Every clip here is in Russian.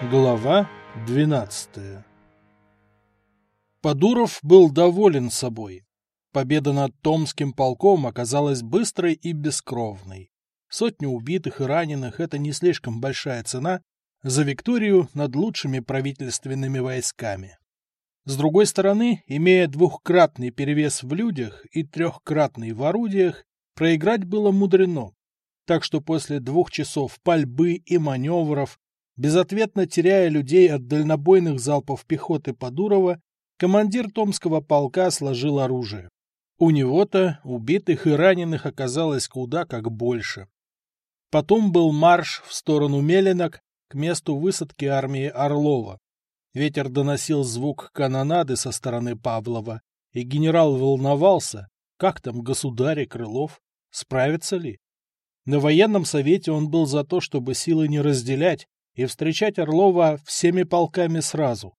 Глава 12 Подуров был доволен собой. Победа над Томским полком оказалась быстрой и бескровной. Сотню убитых и раненых – это не слишком большая цена за Викторию над лучшими правительственными войсками. С другой стороны, имея двухкратный перевес в людях и трехкратный в орудиях, проиграть было мудрено. Так что после двух часов пальбы и маневров Безответно теряя людей от дальнобойных залпов пехоты Подурова, командир Томского полка сложил оружие. У него-то убитых и раненых оказалось куда как больше. Потом был марш в сторону Меленок к месту высадки армии Орлова. Ветер доносил звук канонады со стороны Павлова, и генерал волновался, как там государь Крылов, справятся ли. На военном совете он был за то, чтобы силы не разделять, и встречать Орлова всеми полками сразу.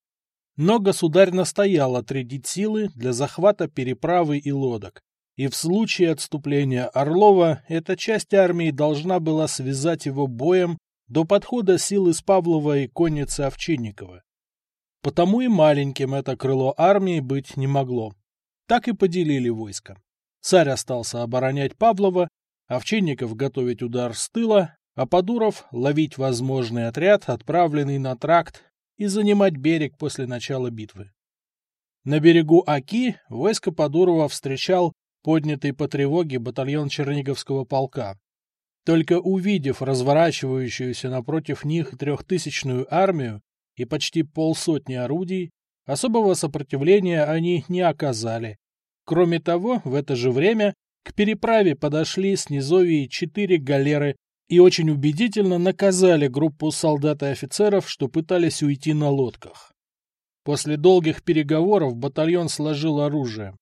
Но государь настоял отрядить силы для захвата переправы и лодок, и в случае отступления Орлова эта часть армии должна была связать его боем до подхода сил из Павлова и конницы Овчинникова. Потому и маленьким это крыло армии быть не могло. Так и поделили войско. Царь остался оборонять Павлова, Овчинников готовить удар с тыла, а Подуров ловить возможный отряд, отправленный на тракт, и занимать берег после начала битвы. На берегу Аки войско Подурова встречал поднятый по тревоге батальон Черниговского полка. Только увидев разворачивающуюся напротив них трехтысячную армию и почти полсотни орудий, особого сопротивления они не оказали. Кроме того, в это же время к переправе подошли с низовья четыре галеры и очень убедительно наказали группу солдат и офицеров, что пытались уйти на лодках. После долгих переговоров батальон сложил оружие.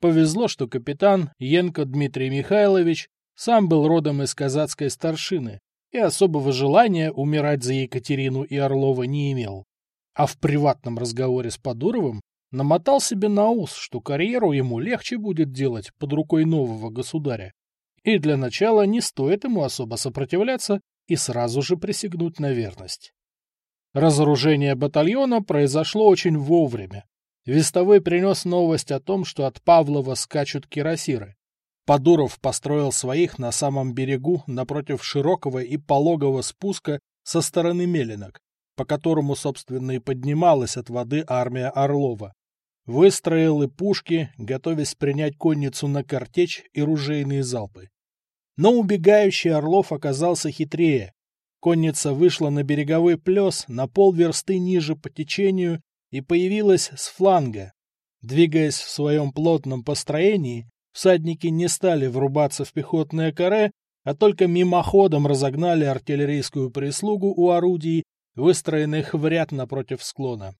Повезло, что капитан Янко Дмитрий Михайлович сам был родом из казацкой старшины и особого желания умирать за Екатерину и Орлова не имел. А в приватном разговоре с Подуровым намотал себе на ус, что карьеру ему легче будет делать под рукой нового государя, и для начала не стоит ему особо сопротивляться и сразу же присягнуть на верность. Разоружение батальона произошло очень вовремя. Вестовой принес новость о том, что от Павлова скачут кирасиры. Подуров построил своих на самом берегу напротив широкого и пологого спуска со стороны Мелинок, по которому, собственно, и поднималась от воды армия Орлова. Выстроил и пушки, готовясь принять конницу на картечь и ружейные залпы. Но убегающий Орлов оказался хитрее. Конница вышла на береговой плес на полверсты ниже по течению и появилась с фланга. Двигаясь в своем плотном построении, всадники не стали врубаться в пехотное каре, а только мимоходом разогнали артиллерийскую прислугу у орудий, выстроенных в ряд напротив склона.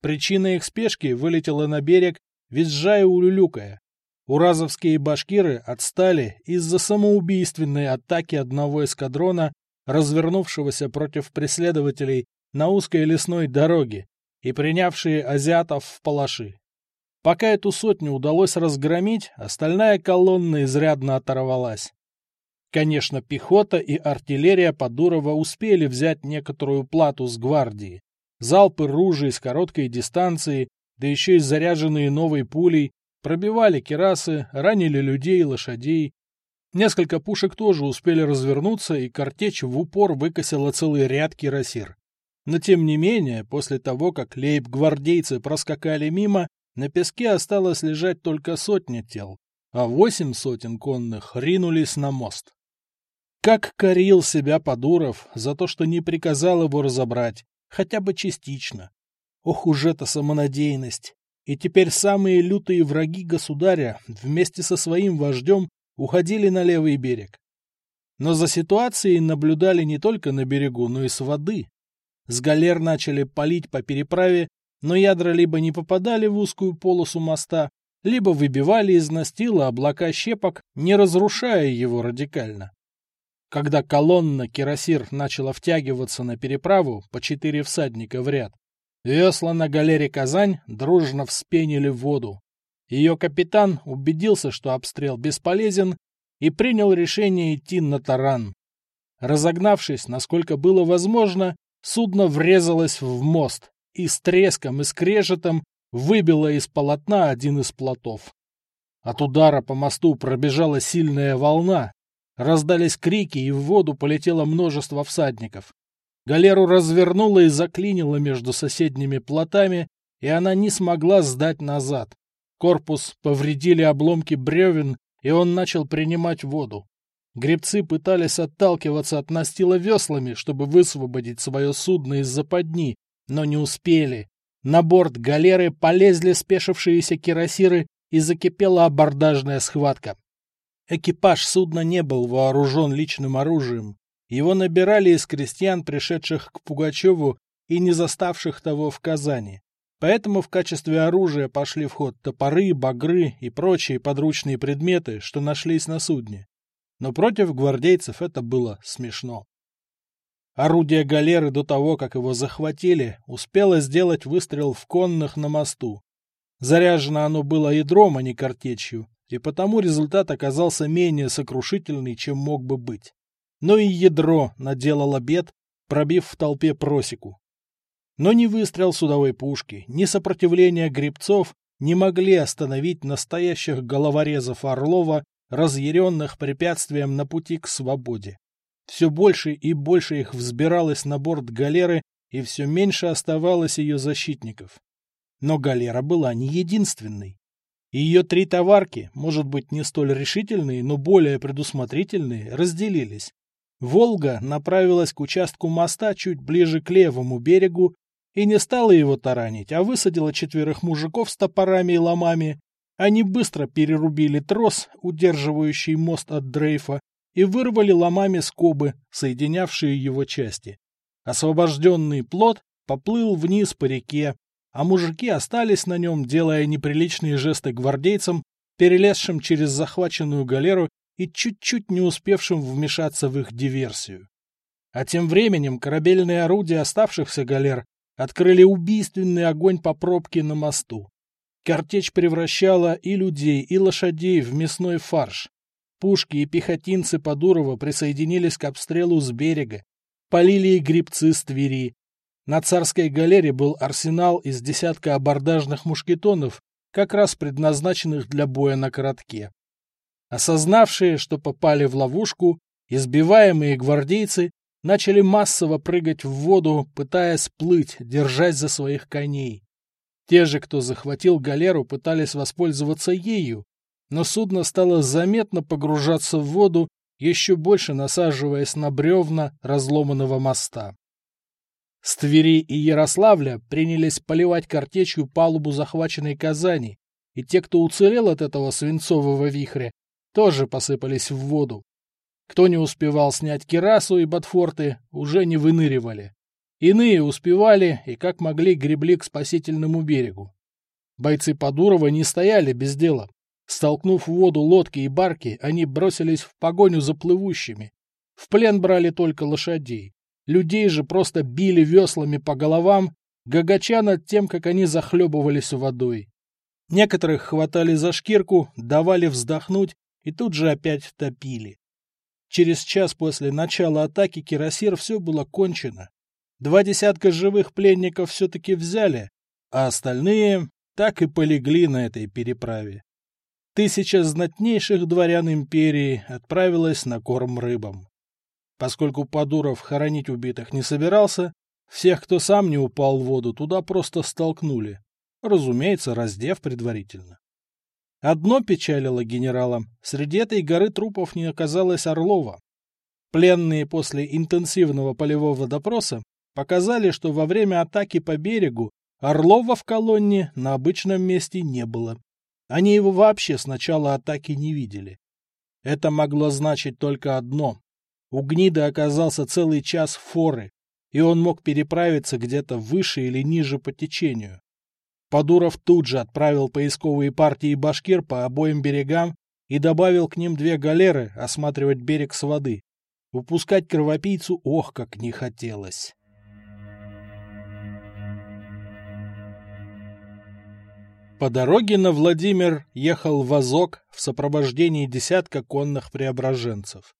Причина их спешки вылетела на берег, визжая улюлюкая. Уразовские башкиры отстали из-за самоубийственной атаки одного эскадрона, развернувшегося против преследователей на узкой лесной дороге и принявшие азиатов в палаши. Пока эту сотню удалось разгромить, остальная колонна изрядно оторвалась. Конечно, пехота и артиллерия Подурова успели взять некоторую плату с гвардии. Залпы ружей с короткой дистанции, да еще и заряженные новой пулей, Пробивали керасы, ранили людей и лошадей. Несколько пушек тоже успели развернуться, и картечь в упор выкосила целый ряд кирасир. Но тем не менее, после того, как лейб-гвардейцы проскакали мимо, на песке осталось лежать только сотня тел, а восемь сотен конных ринулись на мост. Как корил себя Подуров за то, что не приказал его разобрать, хотя бы частично. Ох уж эта самонадеянность! И теперь самые лютые враги государя вместе со своим вождем уходили на левый берег. Но за ситуацией наблюдали не только на берегу, но и с воды. С галер начали палить по переправе, но ядра либо не попадали в узкую полосу моста, либо выбивали из настила облака щепок, не разрушая его радикально. Когда колонна кирасир начала втягиваться на переправу по четыре всадника в ряд, Весла на галере «Казань» дружно вспенили в воду. Ее капитан убедился, что обстрел бесполезен, и принял решение идти на таран. Разогнавшись, насколько было возможно, судно врезалось в мост и с треском и скрежетом выбило из полотна один из плотов. От удара по мосту пробежала сильная волна, раздались крики, и в воду полетело множество всадников. Галеру развернуло и заклинило между соседними плотами, и она не смогла сдать назад. Корпус повредили обломки бревен, и он начал принимать воду. Гребцы пытались отталкиваться от настила веслами, чтобы высвободить свое судно из западни, но не успели. На борт галеры полезли спешившиеся кирасиры, и закипела абордажная схватка. Экипаж судна не был вооружен личным оружием. Его набирали из крестьян, пришедших к Пугачеву и не заставших того в Казани. Поэтому в качестве оружия пошли в ход топоры, багры и прочие подручные предметы, что нашлись на судне. Но против гвардейцев это было смешно. Орудие галеры до того, как его захватили, успело сделать выстрел в конных на мосту. Заряжено оно было ядром, а не картечью, и потому результат оказался менее сокрушительный, чем мог бы быть. Но и ядро наделало бед, пробив в толпе просеку. Но ни выстрел судовой пушки, ни сопротивление гребцов не могли остановить настоящих головорезов Орлова, разъяренных препятствием на пути к свободе. Все больше и больше их взбиралось на борт галеры, и все меньше оставалось ее защитников. Но галера была не единственной. Ее три товарки, может быть, не столь решительные, но более предусмотрительные, разделились. «Волга» направилась к участку моста чуть ближе к левому берегу и не стала его таранить, а высадила четверых мужиков с топорами и ломами. Они быстро перерубили трос, удерживающий мост от дрейфа, и вырвали ломами скобы, соединявшие его части. Освобожденный плот поплыл вниз по реке, а мужики остались на нем, делая неприличные жесты гвардейцам, перелезшим через захваченную галеру и чуть-чуть не успевшим вмешаться в их диверсию. А тем временем корабельные орудия оставшихся галер открыли убийственный огонь по пробке на мосту. Картечь превращала и людей, и лошадей в мясной фарш. Пушки и пехотинцы Подурова присоединились к обстрелу с берега. Полили и грибцы с Твери. На царской галере был арсенал из десятка абордажных мушкетонов, как раз предназначенных для боя на коротке. Осознавшие, что попали в ловушку, избиваемые гвардейцы начали массово прыгать в воду, пытаясь плыть, держась за своих коней. Те же, кто захватил галеру, пытались воспользоваться ею, но судно стало заметно погружаться в воду, еще больше насаживаясь на бревна разломанного моста. С Твери и Ярославля принялись поливать картечью палубу захваченной Казани, и те, кто уцелел от этого свинцового вихря, тоже посыпались в воду. Кто не успевал снять кирасу и ботфорты, уже не выныривали. Иные успевали и как могли гребли к спасительному берегу. Бойцы Подурова не стояли без дела. Столкнув в воду лодки и барки, они бросились в погоню за плывущими. В плен брали только лошадей. Людей же просто били веслами по головам, гагача над тем, как они захлебывались водой. Некоторых хватали за шкирку, давали вздохнуть и тут же опять топили. Через час после начала атаки Кирасир все было кончено. Два десятка живых пленников все-таки взяли, а остальные так и полегли на этой переправе. Тысяча знатнейших дворян империи отправилась на корм рыбам. Поскольку Подуров хоронить убитых не собирался, всех, кто сам не упал в воду, туда просто столкнули, разумеется, раздев предварительно. Одно печалило генерала. Среди этой горы трупов не оказалось Орлова. Пленные после интенсивного полевого допроса показали, что во время атаки по берегу Орлова в колонне на обычном месте не было. Они его вообще с начала атаки не видели. Это могло значить только одно. У гнида оказался целый час форы, и он мог переправиться где-то выше или ниже по течению. Подуров тут же отправил поисковые партии башкир по обоим берегам и добавил к ним две галеры осматривать берег с воды. Упускать кровопийцу ох, как не хотелось. По дороге на Владимир ехал вазок в сопровождении десятка конных преображенцев.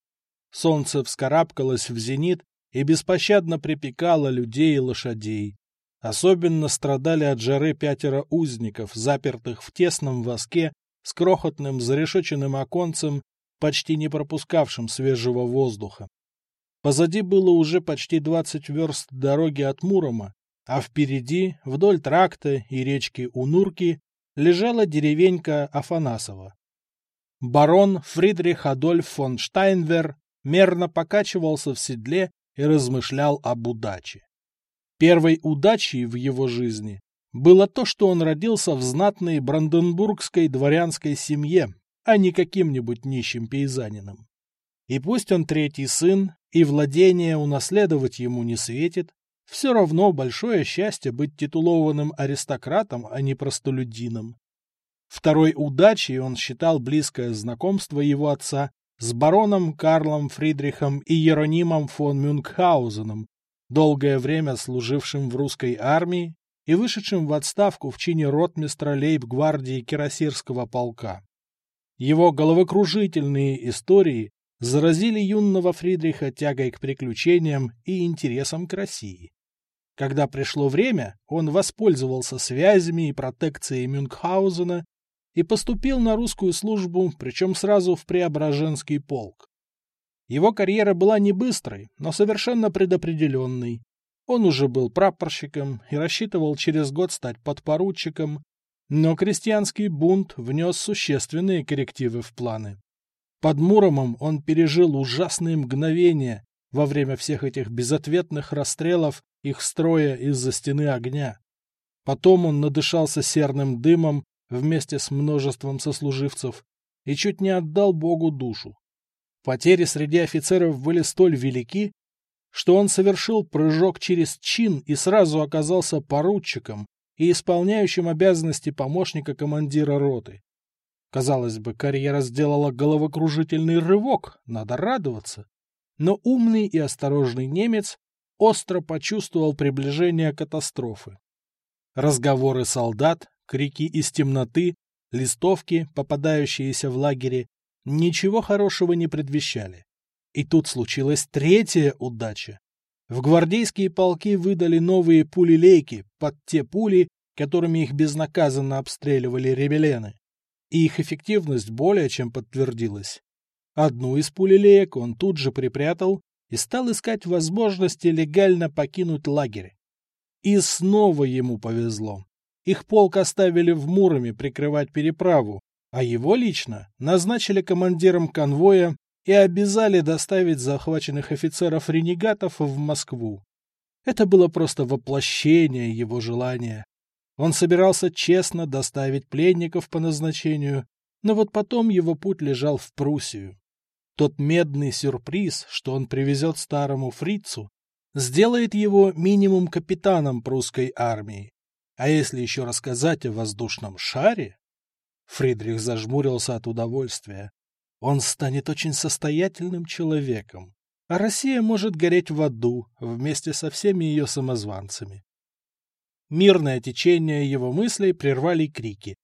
Солнце вскарабкалось в зенит, и беспощадно припекала людей и лошадей. Особенно страдали от жары пятеро узников, запертых в тесном воске с крохотным зарешоченным оконцем, почти не пропускавшим свежего воздуха. Позади было уже почти двадцать верст дороги от Мурома, а впереди, вдоль тракта и речки Унурки, лежала деревенька Афанасова. Барон Фридрих Адольф фон Штайнвер мерно покачивался в седле и размышлял об удаче. Первой удачей в его жизни было то, что он родился в знатной бранденбургской дворянской семье, а не каким-нибудь нищим пейзанином. И пусть он третий сын, и владение унаследовать ему не светит, все равно большое счастье быть титулованным аристократом, а не простолюдином. Второй удачей он считал близкое знакомство его отца с бароном Карлом Фридрихом и Еронимом фон Мюнхгаузеном, долгое время служившим в русской армии и вышедшим в отставку в чине ротмистра лейб-гвардии Кирасирского полка. Его головокружительные истории заразили юного Фридриха тягой к приключениям и интересом к России. Когда пришло время, он воспользовался связями и протекцией Мюнхгаузена и поступил на русскую службу, причем сразу в Преображенский полк. Его карьера была не быстрой, но совершенно предопределенной. Он уже был прапорщиком и рассчитывал через год стать подпоручиком, но крестьянский бунт внес существенные коррективы в планы. Под Муромом он пережил ужасные мгновения во время всех этих безответных расстрелов их строя из-за стены огня. Потом он надышался серным дымом вместе с множеством сослуживцев и чуть не отдал Богу душу. Потери среди офицеров были столь велики, что он совершил прыжок через чин и сразу оказался поручиком и исполняющим обязанности помощника командира роты. Казалось бы, карьера сделала головокружительный рывок, надо радоваться. Но умный и осторожный немец остро почувствовал приближение катастрофы. Разговоры солдат, крики из темноты, листовки, попадающиеся в лагере, ничего хорошего не предвещали. И тут случилась третья удача. В гвардейские полки выдали новые пули-лейки под те пули, которыми их безнаказанно обстреливали ребелены. И их эффективность более чем подтвердилась. Одну из пулелеек он тут же припрятал и стал искать возможности легально покинуть лагерь. И снова ему повезло. Их полк оставили в Муроме прикрывать переправу, а его лично назначили командиром конвоя и обязали доставить захваченных офицеров-ренегатов в Москву. Это было просто воплощение его желания. Он собирался честно доставить пленников по назначению, но вот потом его путь лежал в Пруссию. Тот медный сюрприз, что он привезет старому фрицу, сделает его минимум капитаном прусской армии. А если еще рассказать о воздушном шаре? Фридрих зажмурился от удовольствия. Он станет очень состоятельным человеком, а Россия может гореть в аду вместе со всеми ее самозванцами. Мирное течение его мыслей прервали крики.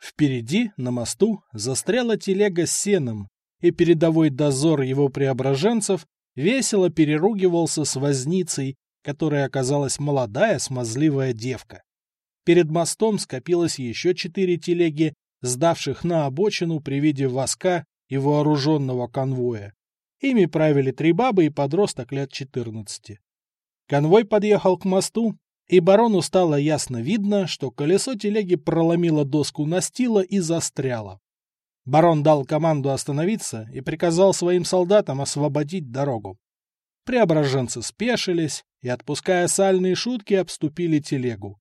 Впереди, на мосту, застряла телега с сеном, и передовой дозор его преображенцев весело переругивался с возницей, которая оказалась молодая смазливая девка. Перед мостом скопилось еще четыре телеги, сдавших на обочину при виде воска и вооруженного конвоя. Ими правили три бабы и подросток лет четырнадцати. Конвой подъехал к мосту, и барону стало ясно видно, что колесо телеги проломило доску настила и застряло. Барон дал команду остановиться и приказал своим солдатам освободить дорогу. Преображенцы спешились и, отпуская сальные шутки, обступили телегу.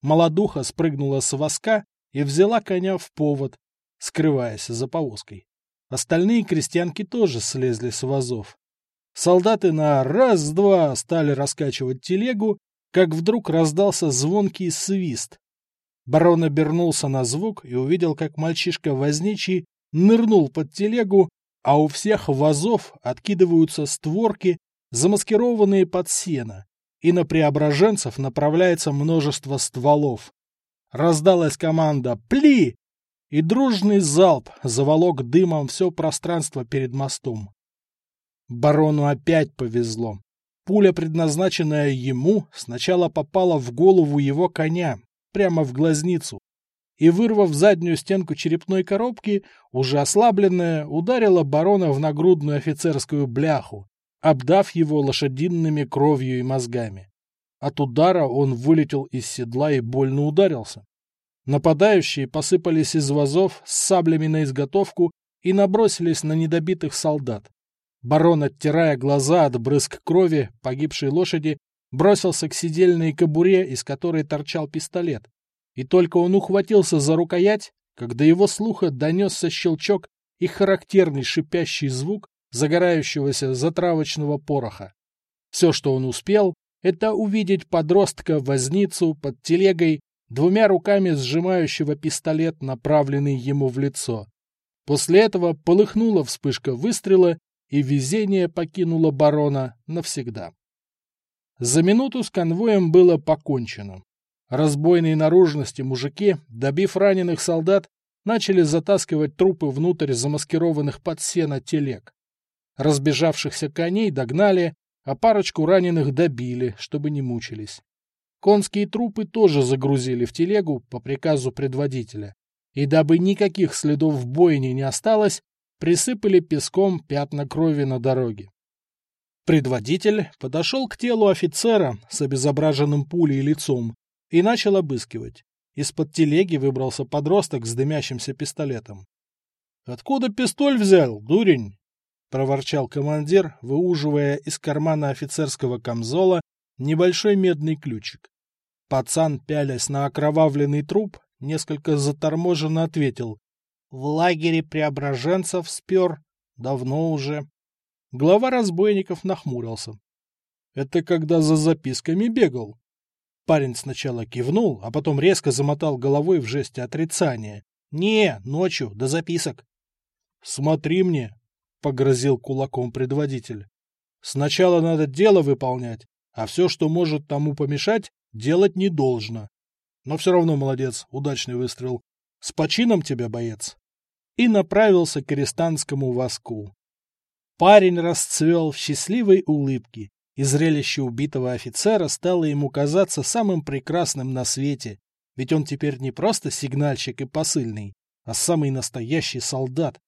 Молодуха спрыгнула с воска и взяла коня в повод, скрываясь за повозкой. Остальные крестьянки тоже слезли с вазов. Солдаты на раз-два стали раскачивать телегу, как вдруг раздался звонкий свист. Барон обернулся на звук и увидел, как мальчишка возничий нырнул под телегу, а у всех вазов откидываются створки, замаскированные под сено и на преображенцев направляется множество стволов. Раздалась команда «Пли!» и дружный залп заволок дымом все пространство перед мостом. Барону опять повезло. Пуля, предназначенная ему, сначала попала в голову его коня, прямо в глазницу, и, вырвав заднюю стенку черепной коробки, уже ослабленная, ударила барона в нагрудную офицерскую бляху, обдав его лошадиными кровью и мозгами. От удара он вылетел из седла и больно ударился. Нападающие посыпались из вазов с саблями на изготовку и набросились на недобитых солдат. Барон, оттирая глаза от брызг крови погибшей лошади, бросился к сидельной кобуре, из которой торчал пистолет. И только он ухватился за рукоять, когда его слуха донесся щелчок и характерный шипящий звук загорающегося затравочного пороха. Все, что он успел, это увидеть подростка-возницу под телегой, двумя руками сжимающего пистолет, направленный ему в лицо. После этого полыхнула вспышка выстрела, и везение покинуло барона навсегда. За минуту с конвоем было покончено. Разбойные наружности мужики, добив раненых солдат, начали затаскивать трупы внутрь замаскированных под сено телег. Разбежавшихся коней догнали, а парочку раненых добили, чтобы не мучились. Конские трупы тоже загрузили в телегу по приказу предводителя. И дабы никаких следов бойни не осталось, присыпали песком пятна крови на дороге. Предводитель подошел к телу офицера с обезображенным пулей лицом и начал обыскивать. Из-под телеги выбрался подросток с дымящимся пистолетом. — Откуда пистоль взял, дурень? — проворчал командир, выуживая из кармана офицерского камзола небольшой медный ключик. Пацан, пялясь на окровавленный труп, несколько заторможенно ответил. — В лагере преображенцев спер. Давно уже. Глава разбойников нахмурился. — Это когда за записками бегал? Парень сначала кивнул, а потом резко замотал головой в жесте отрицания. «Не, ночью, до записок». «Смотри мне», — погрозил кулаком предводитель. «Сначала надо дело выполнять, а все, что может тому помешать, делать не должно. Но все равно молодец, удачный выстрел. С почином тебя, боец!» И направился к арестантскому воску. Парень расцвел в счастливой улыбке и зрелище убитого офицера стало ему казаться самым прекрасным на свете, ведь он теперь не просто сигнальщик и посыльный, а самый настоящий солдат.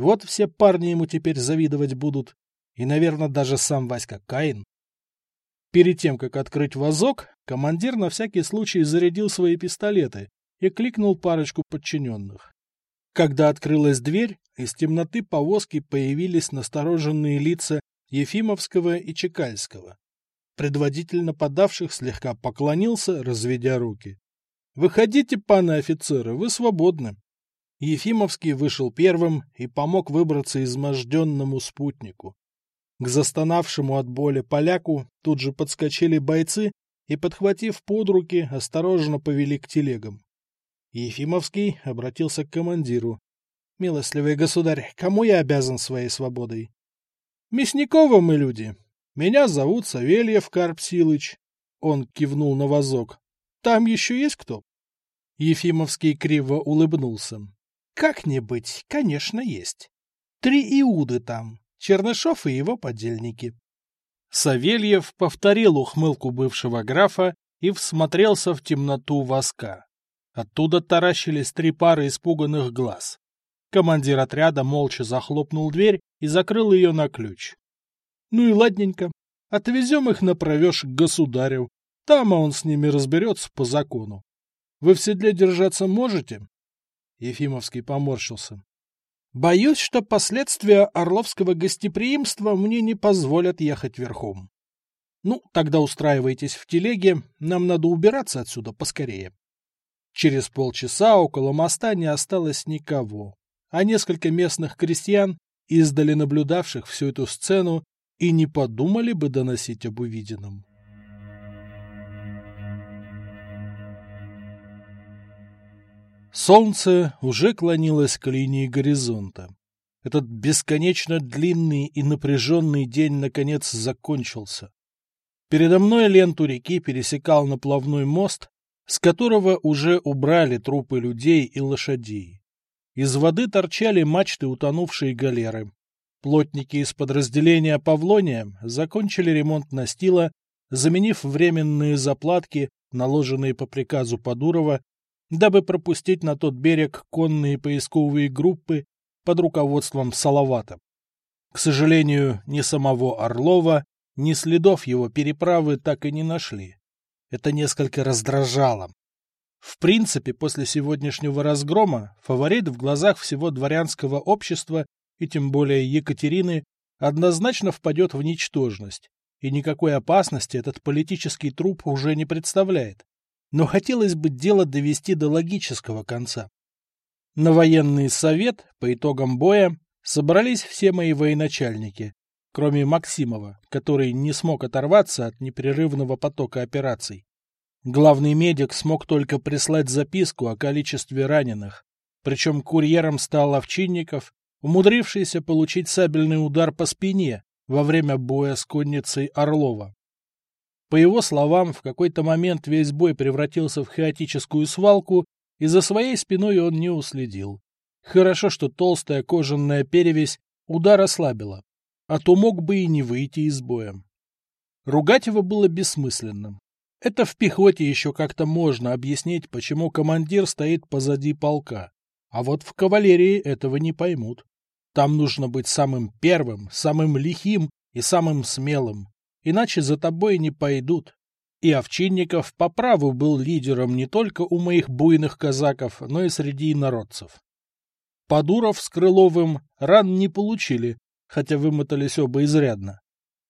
Вот все парни ему теперь завидовать будут, и, наверное, даже сам Васька Каин. Перед тем, как открыть вазок, командир на всякий случай зарядил свои пистолеты и кликнул парочку подчиненных. Когда открылась дверь, из темноты повозки появились настороженные лица Ефимовского и Чекальского. Предводитель нападавших слегка поклонился, разведя руки. — Выходите, паны офицеры, вы свободны. Ефимовский вышел первым и помог выбраться изможденному спутнику. К застонавшему от боли поляку тут же подскочили бойцы и, подхватив под руки, осторожно повели к телегам. Ефимовский обратился к командиру. — Милостливый государь, кому я обязан своей свободой? Мясниковы мы люди. Меня зовут Савельев Карп Силыч. Он кивнул на вазок. Там еще есть кто? Ефимовский криво улыбнулся. Как не быть, конечно, есть. Три Иуды там, Чернышов и его подельники. Савельев повторил ухмылку бывшего графа и всмотрелся в темноту воска. Оттуда таращились три пары испуганных глаз. Командир отряда молча захлопнул дверь и закрыл ее на ключ. Ну и ладненько. Отвезем их на провеж к государю. Там он с ними разберется по закону. Вы в седле держаться можете? Ефимовский поморщился. Боюсь, что последствия орловского гостеприимства мне не позволят ехать верхом. Ну, тогда устраивайтесь в телеге, нам надо убираться отсюда поскорее. Через полчаса около моста не осталось никого а несколько местных крестьян, издали наблюдавших всю эту сцену, и не подумали бы доносить об увиденном. Солнце уже клонилось к линии горизонта. Этот бесконечно длинный и напряженный день наконец закончился. Передо мной ленту реки пересекал наплавной мост, с которого уже убрали трупы людей и лошадей. Из воды торчали мачты утонувшей галеры. Плотники из подразделения Павлония закончили ремонт настила, заменив временные заплатки, наложенные по приказу Подурова, дабы пропустить на тот берег конные поисковые группы под руководством Салавата. К сожалению, ни самого Орлова, ни следов его переправы так и не нашли. Это несколько раздражало. В принципе, после сегодняшнего разгрома фаворит в глазах всего дворянского общества и тем более Екатерины однозначно впадет в ничтожность, и никакой опасности этот политический труп уже не представляет. Но хотелось бы дело довести до логического конца. На военный совет по итогам боя собрались все мои военачальники, кроме Максимова, который не смог оторваться от непрерывного потока операций. Главный медик смог только прислать записку о количестве раненых, причем курьером стал Овчинников, умудрившийся получить сабельный удар по спине во время боя с конницей Орлова. По его словам, в какой-то момент весь бой превратился в хаотическую свалку, и за своей спиной он не уследил. Хорошо, что толстая кожаная перевесь удар ослабила, а то мог бы и не выйти из боя. Ругать его было бессмысленным. Это в пехоте еще как-то можно объяснить, почему командир стоит позади полка. А вот в кавалерии этого не поймут. Там нужно быть самым первым, самым лихим и самым смелым. Иначе за тобой не пойдут. И Овчинников по праву был лидером не только у моих буйных казаков, но и среди народцев. Подуров с Крыловым ран не получили, хотя вымотались оба изрядно.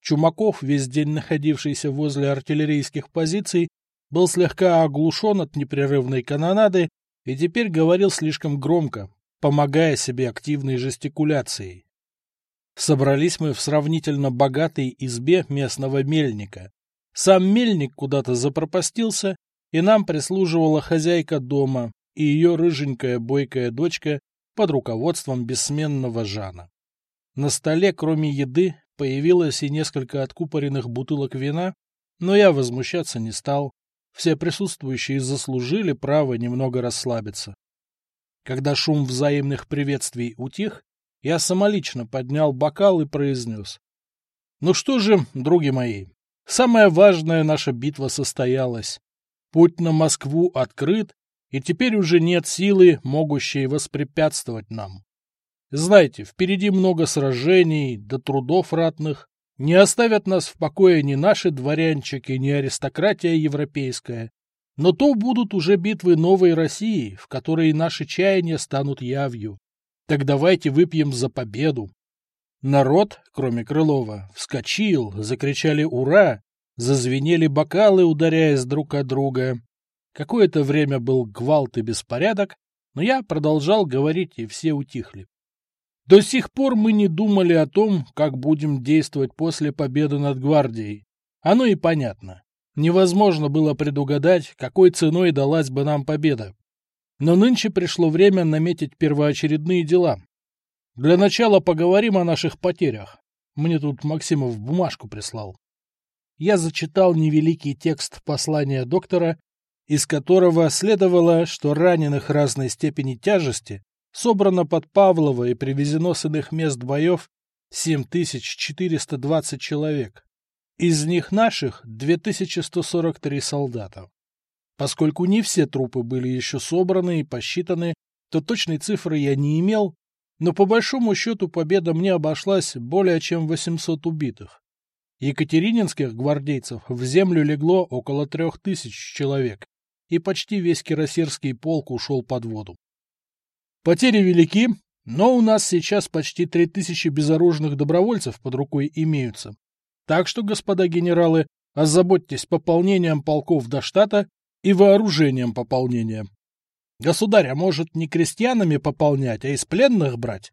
Чумаков, весь день находившийся возле артиллерийских позиций, был слегка оглушен от непрерывной канонады и теперь говорил слишком громко, помогая себе активной жестикуляцией. Собрались мы в сравнительно богатой избе местного мельника. Сам мельник куда-то запропастился, и нам прислуживала хозяйка дома и ее рыженькая бойкая дочка под руководством бессменного Жана. На столе, кроме еды, Появилось и несколько откупоренных бутылок вина, но я возмущаться не стал. Все присутствующие заслужили право немного расслабиться. Когда шум взаимных приветствий утих, я самолично поднял бокал и произнес. Ну что же, други мои, самая важная наша битва состоялась. Путь на Москву открыт, и теперь уже нет силы, могущей воспрепятствовать нам. Знаете, впереди много сражений, до да трудов ратных. Не оставят нас в покое ни наши дворянчики, ни аристократия европейская. Но то будут уже битвы новой России, в которой наши чаяния станут явью. Так давайте выпьем за победу. Народ, кроме Крылова, вскочил, закричали «Ура!», зазвенели бокалы, ударяясь друг от друга. Какое-то время был гвалт и беспорядок, но я продолжал говорить, и все утихли. До сих пор мы не думали о том, как будем действовать после победы над гвардией. Оно и понятно. Невозможно было предугадать, какой ценой далась бы нам победа. Но нынче пришло время наметить первоочередные дела. Для начала поговорим о наших потерях. Мне тут Максимов бумажку прислал. Я зачитал невеликий текст послания доктора, из которого следовало, что раненых разной степени тяжести собрано под Павлово и привезено с иных мест боев 7420 человек. Из них наших 2143 солдата. Поскольку не все трупы были еще собраны и посчитаны, то точной цифры я не имел, но по большому счету победа мне обошлась более чем 800 убитых. Екатерининских гвардейцев в землю легло около трех тысяч человек, и почти весь кирасирский полк ушел под воду. Потери велики, но у нас сейчас почти три тысячи безоружных добровольцев под рукой имеются. Так что, господа генералы, озаботьтесь пополнением полков до штата и вооружением пополнения. Государь, а может не крестьянами пополнять, а из пленных брать?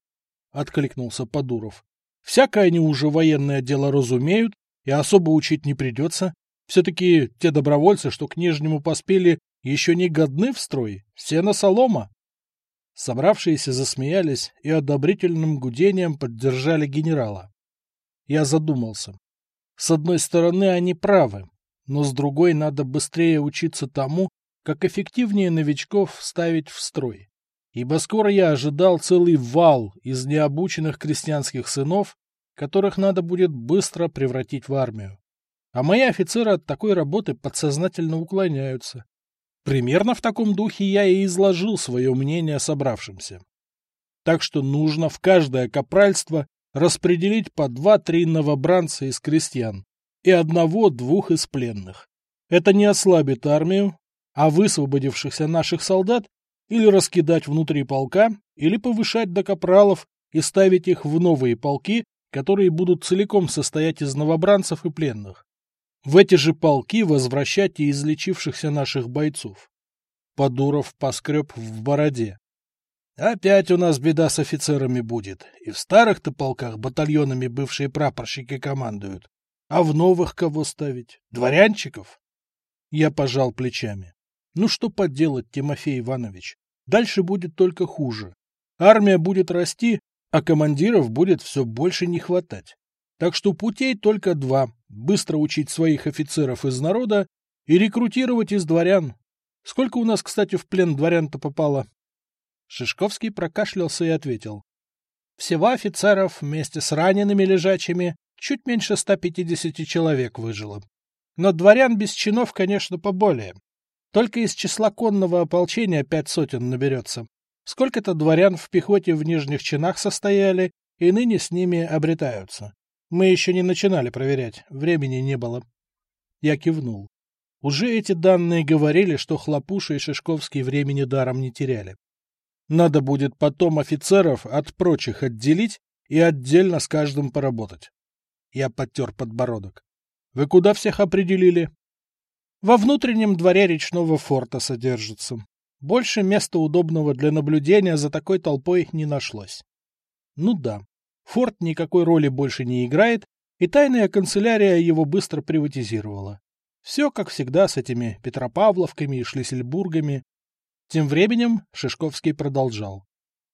Откликнулся Подуров. Всякое они уже военное дело разумеют, и особо учить не придется. Все-таки те добровольцы, что к Нижнему поспели, еще не годны в строй, все на солома. Собравшиеся засмеялись и одобрительным гудением поддержали генерала. Я задумался. С одной стороны, они правы, но с другой надо быстрее учиться тому, как эффективнее новичков ставить в строй. ибо скоро я ожидал целый вал из необученных крестьянских сынов, которых надо будет быстро превратить в армию. А мои офицеры от такой работы подсознательно уклоняются. Примерно в таком духе я и изложил свое мнение собравшимся. Так что нужно в каждое капральство распределить по два-три новобранца из крестьян и одного-двух из пленных. Это не ослабит армию, а высвободившихся наших солдат или раскидать внутри полка, или повышать до капралов и ставить их в новые полки, которые будут целиком состоять из новобранцев и пленных. В эти же полки возвращать и излечившихся наших бойцов. Подуров поскреб в бороде. Опять у нас беда с офицерами будет. И в старых-то полках батальонами бывшие прапорщики командуют. А в новых кого ставить? Дворянчиков? Я пожал плечами. Ну что поделать, Тимофей Иванович? Дальше будет только хуже. Армия будет расти, а командиров будет все больше не хватать. Так что путей только два – быстро учить своих офицеров из народа и рекрутировать из дворян. Сколько у нас, кстати, в плен дворян-то попало? Шишковский прокашлялся и ответил. Всего офицеров вместе с ранеными лежачими чуть меньше 150 человек выжило. Но дворян без чинов, конечно, поболее. Только из числа конного ополчения пять сотен наберется. Сколько-то дворян в пехоте в нижних чинах состояли и ныне с ними обретаются. Мы еще не начинали проверять, времени не было. Я кивнул. Уже эти данные говорили, что Хлопуша и Шишковский времени даром не теряли. Надо будет потом офицеров от прочих отделить и отдельно с каждым поработать. Я подтер подбородок. Вы куда всех определили? Во внутреннем дворе речного форта содержится. Больше места удобного для наблюдения за такой толпой не нашлось. Ну да, форт никакой роли больше не играет, и тайная канцелярия его быстро приватизировала. Все, как всегда, с этими Петропавловками и Шлиссельбургами, тем временем Шишковский продолжал.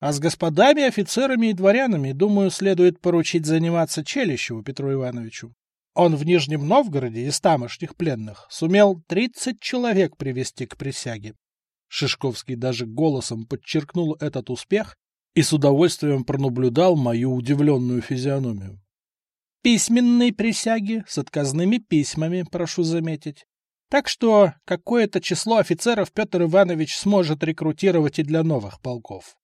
А с господами, офицерами и дворянами, думаю, следует поручить заниматься Челищеву Петру Ивановичу. Он в Нижнем Новгороде из тамошних пленных сумел тридцать человек привести к присяге. Шишковский даже голосом подчеркнул этот успех и с удовольствием пронаблюдал мою удивленную физиономию. Письменные присяги с отказными письмами, прошу заметить. Так что какое-то число офицеров Петр Иванович сможет рекрутировать и для новых полков.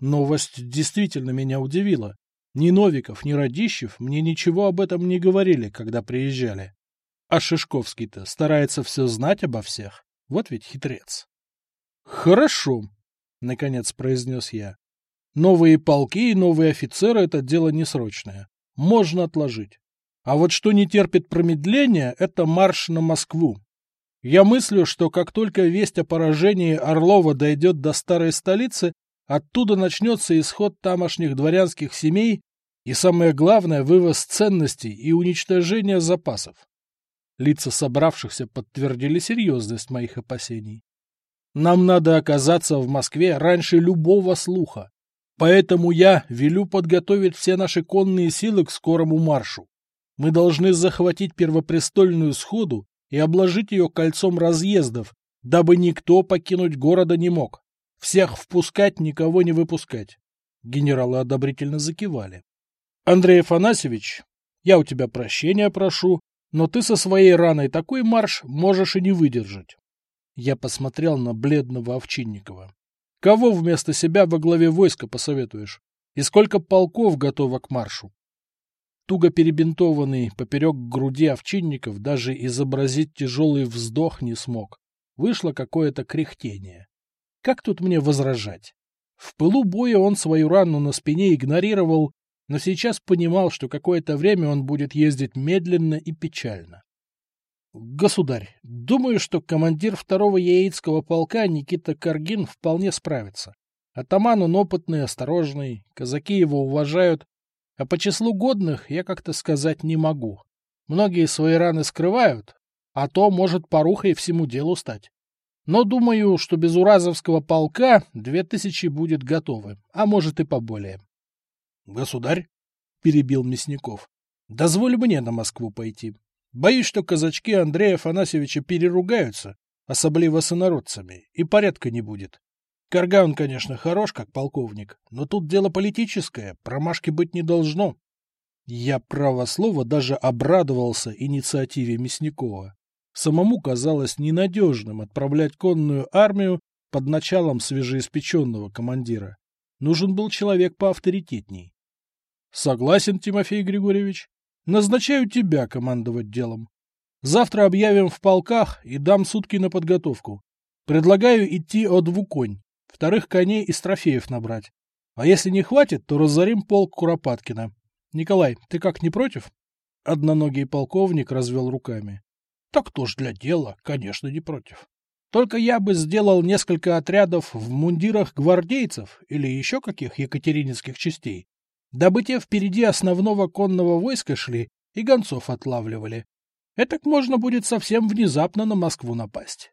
Новость действительно меня удивила. Ни Новиков, ни Радищев мне ничего об этом не говорили, когда приезжали. А Шишковский-то старается все знать обо всех. Вот ведь хитрец. «Хорошо», — наконец произнес я. «Новые полки и новые офицеры — это дело несрочное. Можно отложить. А вот что не терпит промедления, это марш на Москву. Я мыслю, что как только весть о поражении Орлова дойдет до старой столицы, оттуда начнется исход тамошних дворянских семей и, самое главное, вывоз ценностей и уничтожение запасов. Лица собравшихся подтвердили серьезность моих опасений. Нам надо оказаться в Москве раньше любого слуха. Поэтому я велю подготовить все наши конные силы к скорому маршу. Мы должны захватить первопрестольную сходу и обложить ее кольцом разъездов, дабы никто покинуть города не мог. Всех впускать, никого не выпускать. Генералы одобрительно закивали. Андрей Афанасьевич, я у тебя прощения прошу, но ты со своей раной такой марш можешь и не выдержать. Я посмотрел на бледного Овчинникова. Кого вместо себя во главе войска посоветуешь? И сколько полков готово к маршу? Туго перебинтованный поперек груди овчинников даже изобразить тяжелый вздох не смог. Вышло какое-то кряхтение. Как тут мне возражать? В пылу боя он свою рану на спине игнорировал, но сейчас понимал, что какое-то время он будет ездить медленно и печально. Государь, думаю, что командир второго яицкого полка Никита Каргин вполне справится. Атаман он опытный, осторожный, казаки его уважают, а по числу годных я как-то сказать не могу. Многие свои раны скрывают, а то может порухой всему делу стать. Но думаю, что без Уразовского полка две тысячи будет готовы, а может и поболее. — Государь, — перебил Мясников, — дозволь мне на Москву пойти. Боюсь, что казачки Андрея Афанасьевича переругаются, особливо с инородцами, и порядка не будет. Карган, конечно, хорош, как полковник, но тут дело политическое, промашки быть не должно. Я, право слово, даже обрадовался инициативе Мясникова. Самому казалось ненадежным отправлять конную армию под началом свежеиспеченного командира. Нужен был человек поавторитетней. — Согласен, Тимофей Григорьевич. Назначаю тебя командовать делом. Завтра объявим в полках и дам сутки на подготовку. Предлагаю идти от двуконь, вторых коней из трофеев набрать. А если не хватит, то разорим полк Куропаткина. Николай, ты как, не против? Одноногий полковник развел руками. Так тоже для дела, конечно, не против. Только я бы сделал несколько отрядов в мундирах гвардейцев или еще каких екатерининских частей, дабы те впереди основного конного войска шли и гонцов отлавливали. Этак можно будет совсем внезапно на Москву напасть.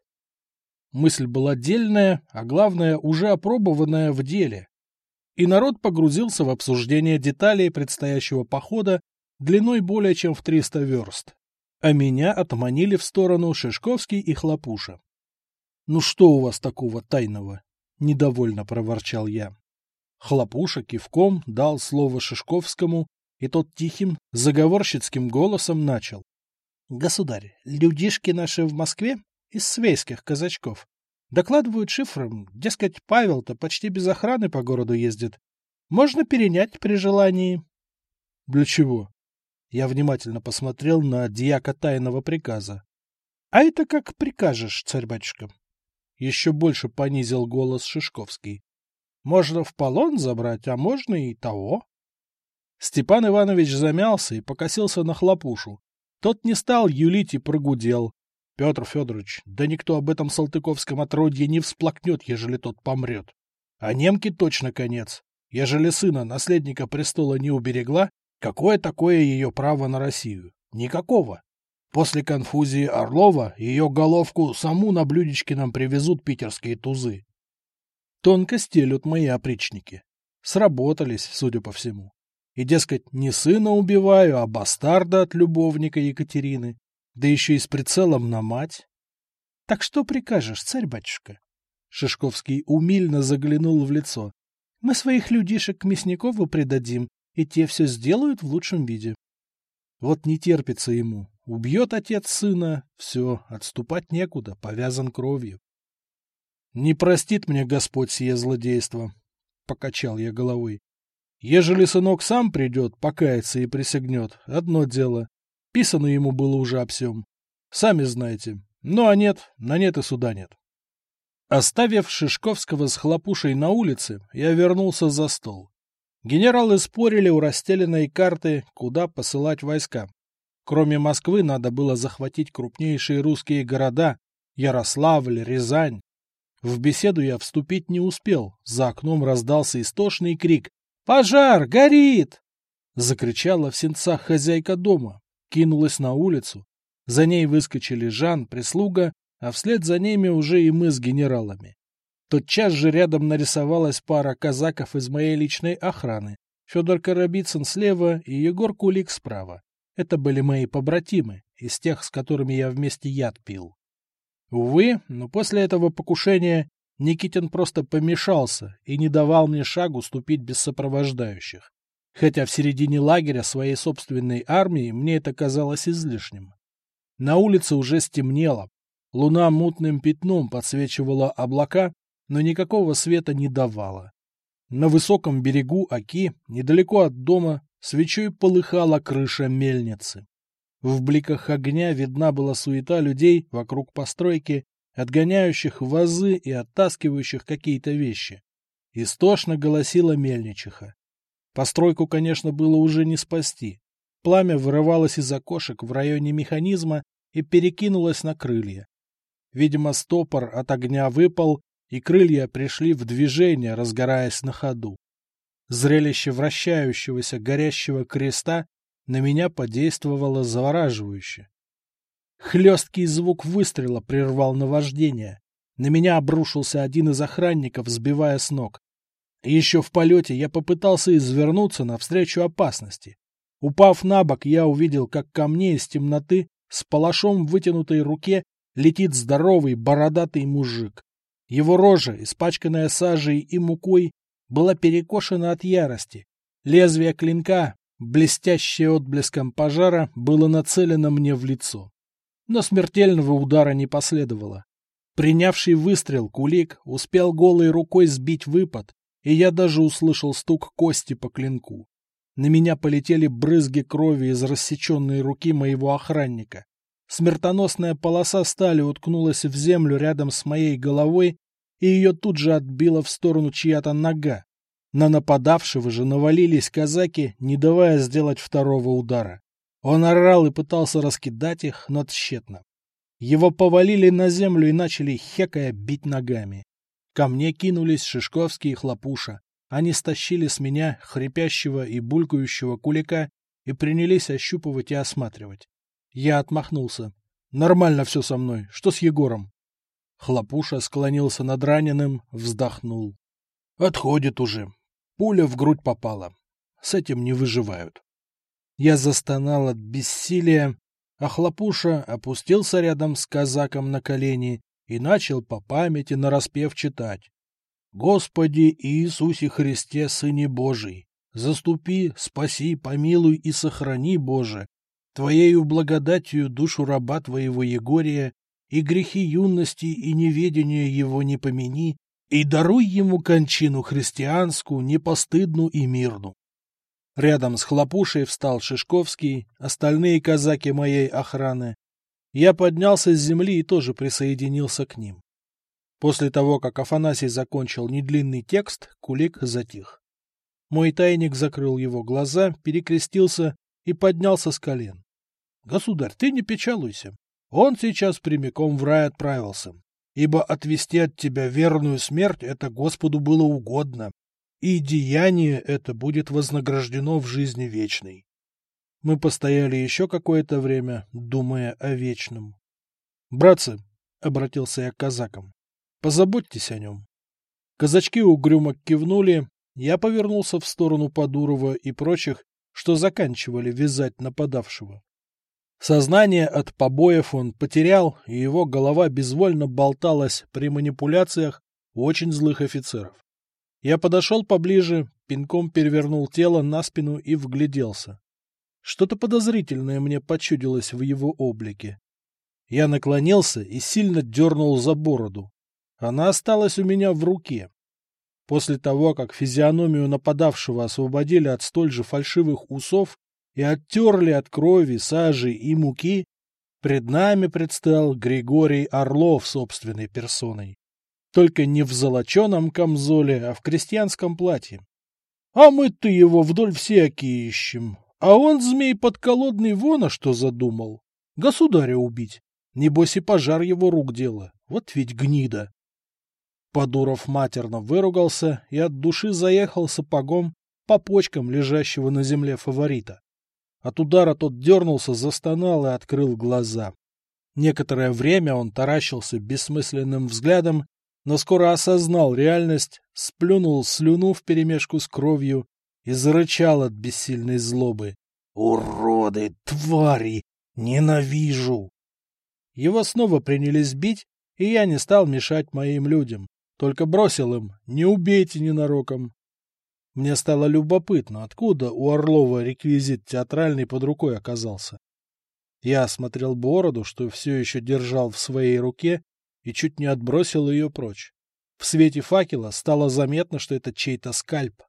Мысль была дельная, а главное, уже опробованная в деле. И народ погрузился в обсуждение деталей предстоящего похода длиной более чем в 300 верст. А меня отманили в сторону Шишковский и Хлопуша. «Ну что у вас такого тайного?» — недовольно проворчал я. Хлопуша кивком дал слово Шишковскому, и тот тихим, заговорщицким голосом начал. «Государь, людишки наши в Москве из свейских казачков. Докладывают шифром, дескать, Павел-то почти без охраны по городу ездит. Можно перенять при желании. — Для чего? Я внимательно посмотрел на дьяка тайного приказа. — А это как прикажешь, царь-батюшка. Еще больше понизил голос Шишковский. — Можно в полон забрать, а можно и того. Степан Иванович замялся и покосился на хлопушу. Тот не стал юлить и прогудел. Петр Федорович, да никто об этом салтыковском отродье не всплакнет, ежели тот помрет. А немке точно конец. Ежели сына, наследника престола, не уберегла, какое такое ее право на Россию? Никакого. После конфузии Орлова ее головку саму на блюдечке нам привезут питерские тузы. Тонко стелют мои опричники. Сработались, судя по всему. И, дескать, не сына убиваю, а бастарда от любовника Екатерины да еще и с прицелом на мать. — Так что прикажешь, царь-батюшка? Шишковский умильно заглянул в лицо. — Мы своих людишек к Мясникову придадим, и те все сделают в лучшем виде. Вот не терпится ему. Убьет отец сына, все, отступать некуда, повязан кровью. — Не простит мне Господь сие злодейство, — покачал я головой. Ежели сынок сам придет, покается и присягнет, одно дело. Писано ему было уже о всем. Сами знаете. Ну а нет, на нет и суда нет. Оставив Шишковского с хлопушей на улице, я вернулся за стол. Генералы спорили у расстеленной карты, куда посылать войска. Кроме Москвы надо было захватить крупнейшие русские города – Ярославль, Рязань. В беседу я вступить не успел, за окном раздался истошный крик «Пожар! Горит!» Закричала в сенцах хозяйка дома кинулась на улицу. За ней выскочили Жан, прислуга, а вслед за ними уже и мы с генералами. Тотчас же рядом нарисовалась пара казаков из моей личной охраны. Федор Коробицын слева и Егор Кулик справа. Это были мои побратимы, из тех, с которыми я вместе яд пил. Увы, но после этого покушения Никитин просто помешался и не давал мне шагу ступить без сопровождающих хотя в середине лагеря своей собственной армии мне это казалось излишним. На улице уже стемнело, луна мутным пятном подсвечивала облака, но никакого света не давала. На высоком берегу Оки, недалеко от дома, свечой полыхала крыша мельницы. В бликах огня видна была суета людей вокруг постройки, отгоняющих вазы и оттаскивающих какие-то вещи. Истошно голосила мельничиха. Постройку, конечно, было уже не спасти. Пламя вырывалось из окошек в районе механизма и перекинулось на крылья. Видимо, стопор от огня выпал, и крылья пришли в движение, разгораясь на ходу. Зрелище вращающегося горящего креста на меня подействовало завораживающе. Хлесткий звук выстрела прервал наваждение. На меня обрушился один из охранников, сбивая с ног. Еще в полете я попытался извернуться навстречу опасности. Упав на бок, я увидел, как ко мне из темноты с палашом в вытянутой руке летит здоровый бородатый мужик. Его рожа, испачканная сажей и мукой, была перекошена от ярости. Лезвие клинка, блестящее отблеском пожара, было нацелено мне в лицо. Но смертельного удара не последовало. Принявший выстрел кулик успел голой рукой сбить выпад, и я даже услышал стук кости по клинку. На меня полетели брызги крови из рассеченной руки моего охранника. Смертоносная полоса стали уткнулась в землю рядом с моей головой, и ее тут же отбила в сторону чья-то нога. На нападавшего же навалились казаки, не давая сделать второго удара. Он орал и пытался раскидать их, но тщетно. Его повалили на землю и начали хекая бить ногами. Ко мне кинулись Шишковский и Хлопуша. Они стащили с меня хрипящего и булькающего кулика и принялись ощупывать и осматривать. Я отмахнулся. Нормально все со мной. Что с Егором? Хлопуша склонился над раненым, вздохнул. Отходит уже. Пуля в грудь попала. С этим не выживают. Я застонал от бессилия, а Хлопуша опустился рядом с казаком на колени и начал по памяти нараспев читать. «Господи Иисусе Христе, Сыне Божий, заступи, спаси, помилуй и сохрани, Боже, Твоею благодатью душу раба Твоего Егория и грехи юности и неведения его не помяни, и даруй ему кончину христианскую, непостыдную и мирную. Рядом с хлопушей встал Шишковский, остальные казаки моей охраны. Я поднялся с земли и тоже присоединился к ним. После того, как Афанасий закончил недлинный текст, Кулик затих. Мой тайник закрыл его глаза, перекрестился и поднялся с колен. — Государь, ты не печалуйся. Он сейчас прямиком в рай отправился, ибо отвести от тебя верную смерть это Господу было угодно, и деяние это будет вознаграждено в жизни вечной. Мы постояли еще какое-то время, думая о вечном. — Братцы, — обратился я к казакам, — позаботьтесь о нем. Казачки угрюмо кивнули, я повернулся в сторону Подурова и прочих, что заканчивали вязать нападавшего. Сознание от побоев он потерял, и его голова безвольно болталась при манипуляциях очень злых офицеров. Я подошел поближе, пинком перевернул тело на спину и вгляделся. Что-то подозрительное мне почудилось в его облике. Я наклонился и сильно дернул за бороду. Она осталась у меня в руке. После того, как физиономию нападавшего освободили от столь же фальшивых усов, и оттерли от крови, сажи и муки, пред нами предстал Григорий Орлов собственной персоной. Только не в золоченом камзоле, а в крестьянском платье. А мы-то его вдоль всякие ищем. А он, змей подколодный, вон а что задумал. Государя убить. Небось и пожар его рук дело. Вот ведь гнида. Подуров матерно выругался и от души заехал сапогом по почкам лежащего на земле фаворита. От удара тот дернулся, застонал и открыл глаза. Некоторое время он таращился бессмысленным взглядом, но скоро осознал реальность, сплюнул слюну вперемешку с кровью и зарычал от бессильной злобы. «Уроды! Твари! Ненавижу!» Его снова принялись бить, и я не стал мешать моим людям, только бросил им «не убейте ненароком». Мне стало любопытно, откуда у Орлова реквизит театральный под рукой оказался. Я осмотрел бороду, что все еще держал в своей руке, и чуть не отбросил ее прочь. В свете факела стало заметно, что это чей-то скальп.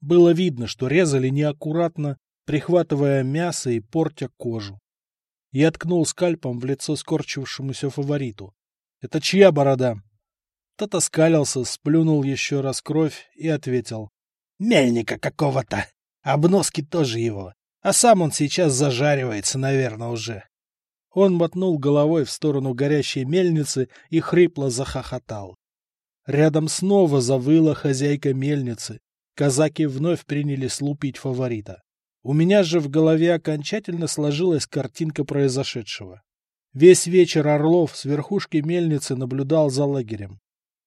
Было видно, что резали неаккуратно, прихватывая мясо и портя кожу. Я ткнул скальпом в лицо скорчившемуся фавориту. «Это чья борода?» Тот оскалился, сплюнул еще раз кровь и ответил. Мельника какого-то. Обноски тоже его. А сам он сейчас зажаривается, наверное, уже. Он мотнул головой в сторону горящей мельницы и хрипло захохотал. Рядом снова завыла хозяйка мельницы. Казаки вновь принялись лупить фаворита. У меня же в голове окончательно сложилась картинка произошедшего. Весь вечер Орлов с верхушки мельницы наблюдал за лагерем.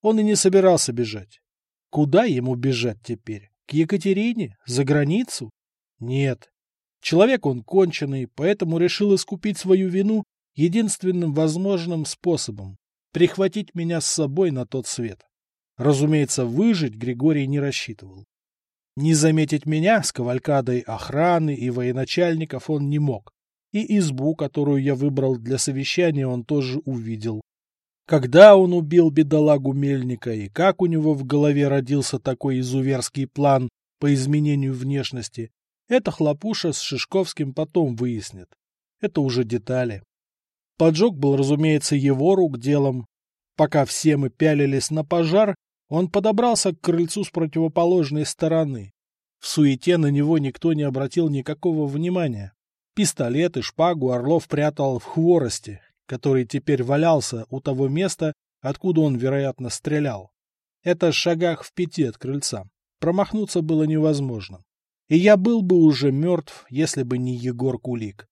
Он и не собирался бежать. Куда ему бежать теперь? К Екатерине? За границу? Нет. Человек он конченый, поэтому решил искупить свою вину единственным возможным способом прихватить меня с собой на тот свет. Разумеется, выжить Григорий не рассчитывал. Не заметить меня с кавалькадой охраны и военачальников он не мог. И избу, которую я выбрал для совещания, он тоже увидел. Когда он убил бедолагу Мельника и как у него в голове родился такой изуверский план по изменению внешности, это Хлопуша с Шишковским потом выяснит. Это уже детали. Поджог был, разумеется, его рук делом. Пока все мы пялились на пожар, он подобрался к крыльцу с противоположной стороны. В суете на него никто не обратил никакого внимания. Пистолет и шпагу Орлов прятал в хворосте, который теперь валялся у того места, откуда он, вероятно, стрелял. Это шагах в пяти от крыльца. Промахнуться было невозможно. И я был бы уже мертв, если бы не Егор Кулик.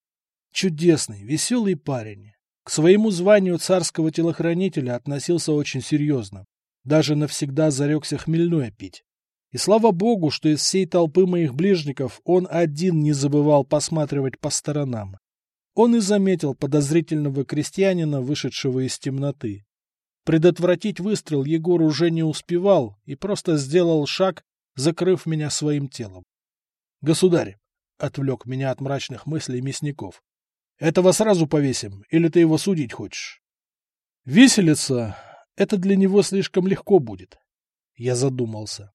Чудесный, веселый парень. К своему званию царского телохранителя относился очень серьезно. Даже навсегда зарекся хмельное пить. И слава богу, что из всей толпы моих ближников он один не забывал посматривать по сторонам. Он и заметил подозрительного крестьянина, вышедшего из темноты. Предотвратить выстрел Егор уже не успевал и просто сделал шаг, закрыв меня своим телом. — Государь! — отвлек меня от мрачных мыслей Мясников. — Этого сразу повесим, или ты его судить хочешь? — Виселица — это для него слишком легко будет. Я задумался.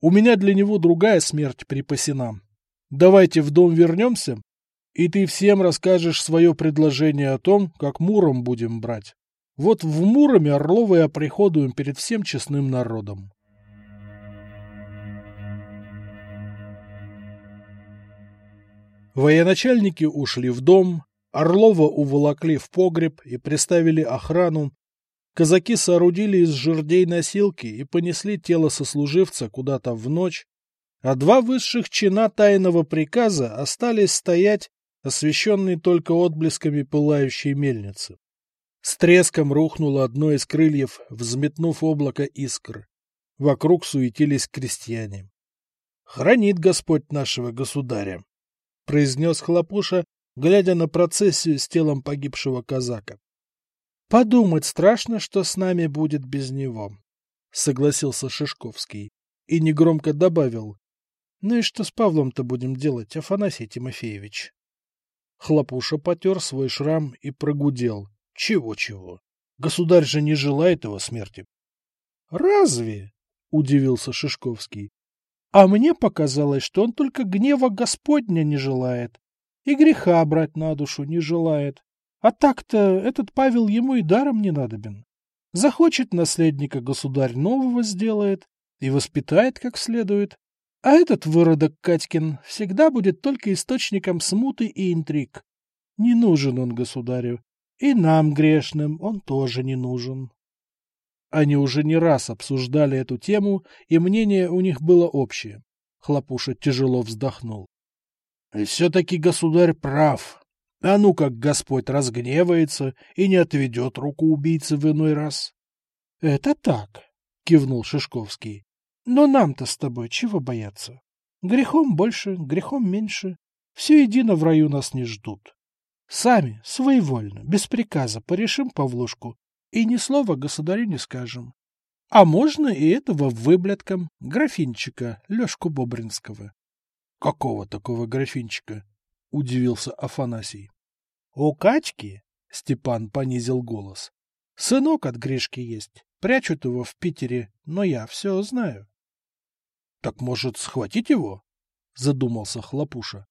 У меня для него другая смерть припасена. Давайте в дом вернемся, и ты всем расскажешь свое предложение о том, как Муром будем брать. Вот в Муроме Орлова и оприходуем перед всем честным народом. Военачальники ушли в дом, Орлова уволокли в погреб и приставили охрану. Казаки соорудили из жердей носилки и понесли тело сослуживца куда-то в ночь, а два высших чина тайного приказа остались стоять освещенный только отблесками пылающей мельницы. С треском рухнуло одно из крыльев, взметнув облако искр. Вокруг суетились крестьяне. — Хранит Господь нашего государя! — произнес Хлопуша, глядя на процессию с телом погибшего казака. — Подумать страшно, что с нами будет без него, — согласился Шишковский и негромко добавил. — Ну и что с Павлом-то будем делать, Афанасий Тимофеевич? Хлопуша потер свой шрам и прогудел. Чего-чего? Государь же не желает его смерти. — Разве? — удивился Шишковский. — А мне показалось, что он только гнева Господня не желает и греха брать на душу не желает. А так-то этот Павел ему и даром не надобен. Захочет наследника государь нового сделает и воспитает как следует, а этот выродок Катькин всегда будет только источником смуты и интриг. Не нужен он государю. И нам, грешным, он тоже не нужен. Они уже не раз обсуждали эту тему, и мнение у них было общее. Хлопуша тяжело вздохнул. И все-таки государь прав. А ну как Господь разгневается и не отведет руку убийцы в иной раз. — Это так, — кивнул Шишковский. Но нам-то с тобой чего бояться? Грехом больше, грехом меньше. Все едино в раю нас не ждут. Сами, своевольно, без приказа порешим Павлушку и ни слова государю не скажем. А можно и этого выблядком, графинчика Лешку Бобринского. — Какого такого графинчика? — удивился Афанасий. — У Качки, — Степан понизил голос, — сынок от Гришки есть. Прячут его в Питере, но я все знаю. Так, может, схватить его? Задумался Хлопуша.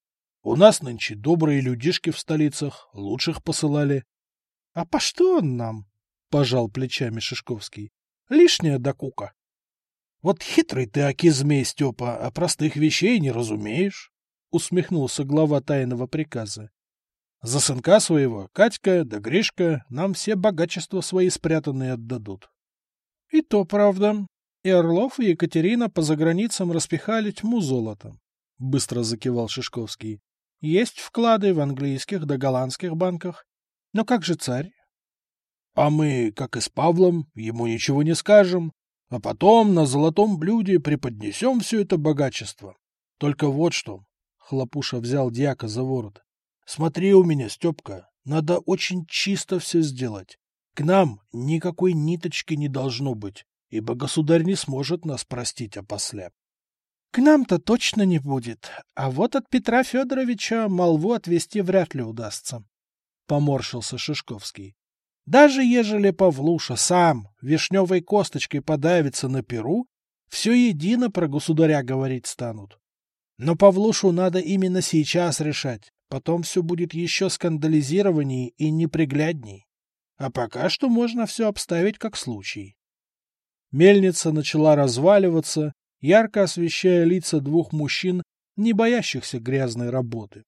У нас нынче добрые людишки в столицах, лучших посылали. — А по что он нам? — пожал плечами Шишковский. — Лишняя докука. — Вот хитрый ты, аки змей, Степа, а простых вещей не разумеешь, — усмехнулся глава тайного приказа. — За сынка своего Катька да Гришка нам все богачества свои спрятанные отдадут. — И то правда, и Орлов, и Екатерина по заграницам распихали тьму золотом. Быстро закивал Шишковский. Есть вклады в английских да голландских банках. Но как же царь? А мы, как и с Павлом, ему ничего не скажем, а потом на золотом блюде преподнесем все это богачество. Только вот что. Хлопуша взял дьяка за ворот. Смотри у меня, Степка, надо очень чисто все сделать. К нам никакой ниточки не должно быть, ибо государь не сможет нас простить опосля. — К нам-то точно не будет, а вот от Петра Федоровича молву отвести вряд ли удастся, — поморщился Шишковский. — Даже ежели Павлуша сам вишневой косточкой подавится на перу, все едино про государя говорить станут. Но Павлушу надо именно сейчас решать, потом все будет еще скандализированней и неприглядней. А пока что можно все обставить как случай. Мельница начала разваливаться, ярко освещая лица двух мужчин, не боящихся грязной работы.